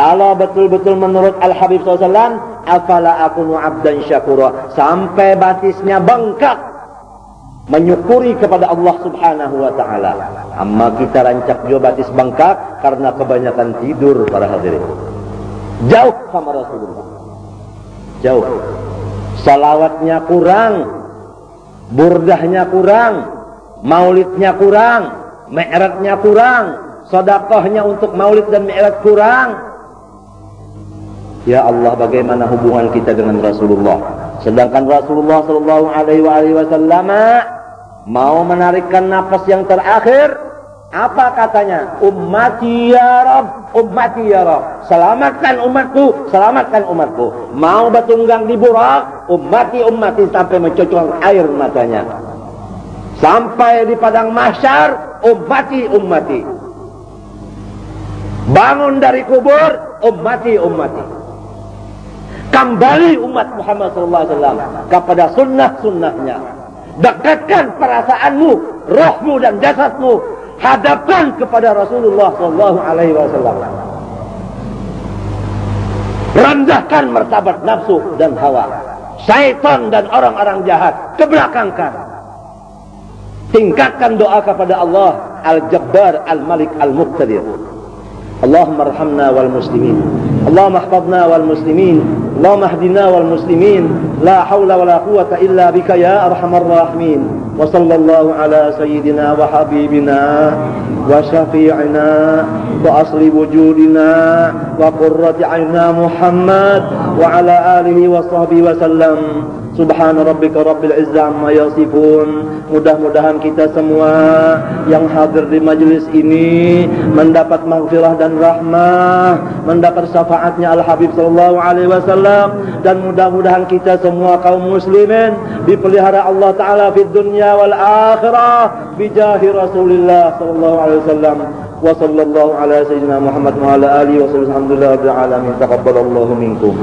Kalau betul-betul menurut Al-Habib SAW, afala akunu abdan syakura. Sampai batisnya bengkak. Menyukuri kepada Allah subhanahu wa ta'ala. Amma kita rancak juga batis bengkak karena kebanyakan tidur para hadirin. Jauh sama Rasulullah. Jauh. Salawatnya kurang. Burdahnya kurang. Maulidnya kurang. Mi'ratnya kurang. Sodakohnya untuk maulid dan mi'rat kurang Ya Allah bagaimana hubungan kita dengan Rasulullah? Sedangkan Rasulullah sallallahu alaihi wasallam mau menarikkan nafas yang terakhir. Apa katanya? Ummati ya Rabb ummati ya Rabb. Selamatkan umatku selamatkan umatku. Mau batunggang di burak ummati ummati sampai mencocok air matanya. Sampai di padang mahsyar ummati ummati. Bangun dari kubur ummati ummati kembali umat Muhammad SAW kepada sunnah-sunnahnya. Dekatkan perasaanmu, rohmu dan jasadmu hadapkan kepada Rasulullah SAW Rendahkan martabat nafsu dan hawa, syaitan dan orang-orang jahat, kebelakangkan. Tingkatkan doa kepada Allah Al-Jabbar Al-Malik Al-Muqtadir. Allahumma arhamna wal muslimin. Allahumma ahfadna wal muslimin. اللهم اهدنا والمسلمين لا حول ولا قوة إلا بك يا أرحم الراحمين. وصلى الله على سيدنا وحبيبنا وشفيعنا وأصل وجودنا وقرة عينا محمد وعلى آله وصحبه وسلم. Subhana rabbika rabbil izzah amma yasifun. Mudah-mudahan kita semua yang hadir di majelis ini mendapat maghfirah dan rahmah, mendapat syafaatnya Al Habib sallallahu alaihi wasallam dan mudah-mudahan kita semua kaum muslimin dipelihara Allah taala di dunia wal akhirah bijahi Rasulillah sallallahu alaihi wasallam. Wa sallallahu ala sayyidina Muhammad wa ala alihi wa sallam. Alhamdulillah rabbil alamin. Taqabbalallahu minkum.